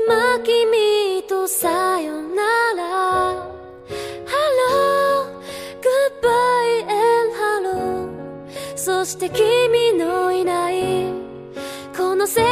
今君とさよなら Hello Goodbye and hello そして君のいないこの世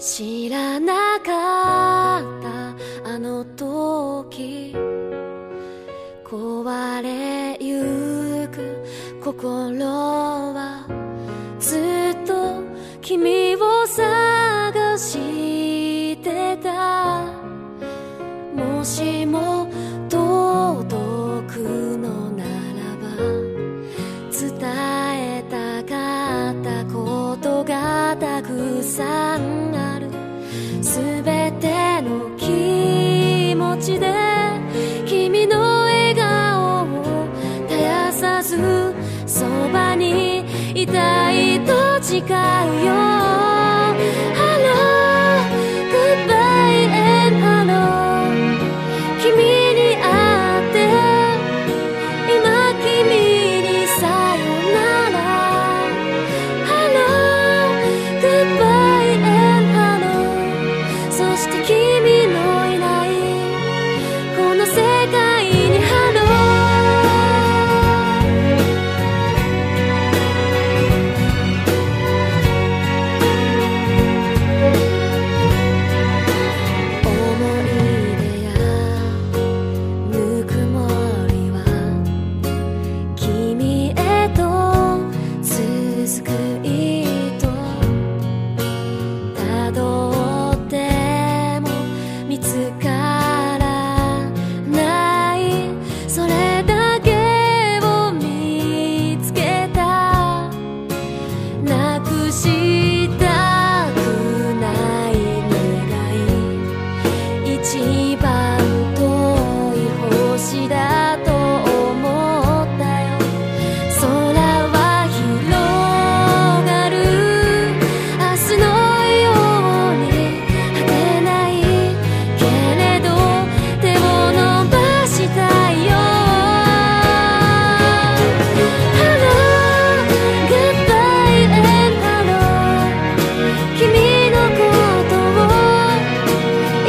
知らなかったあの時。壊れゆく心はずっと君を探してた。もしも届くのならば伝えたかったことがたくさん。違うよ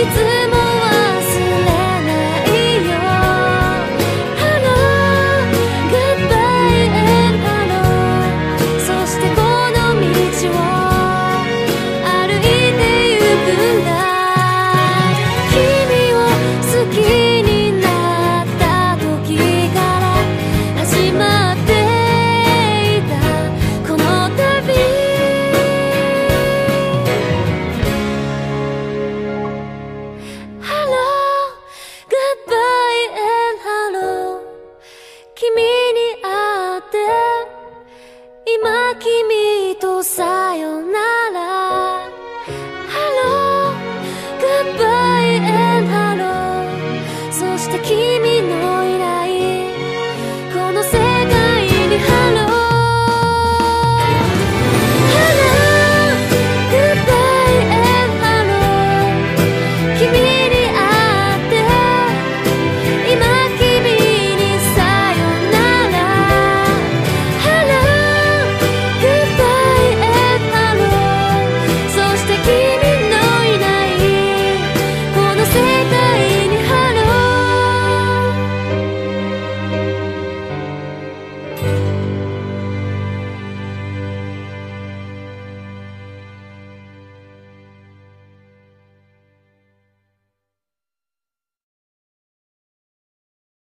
你自。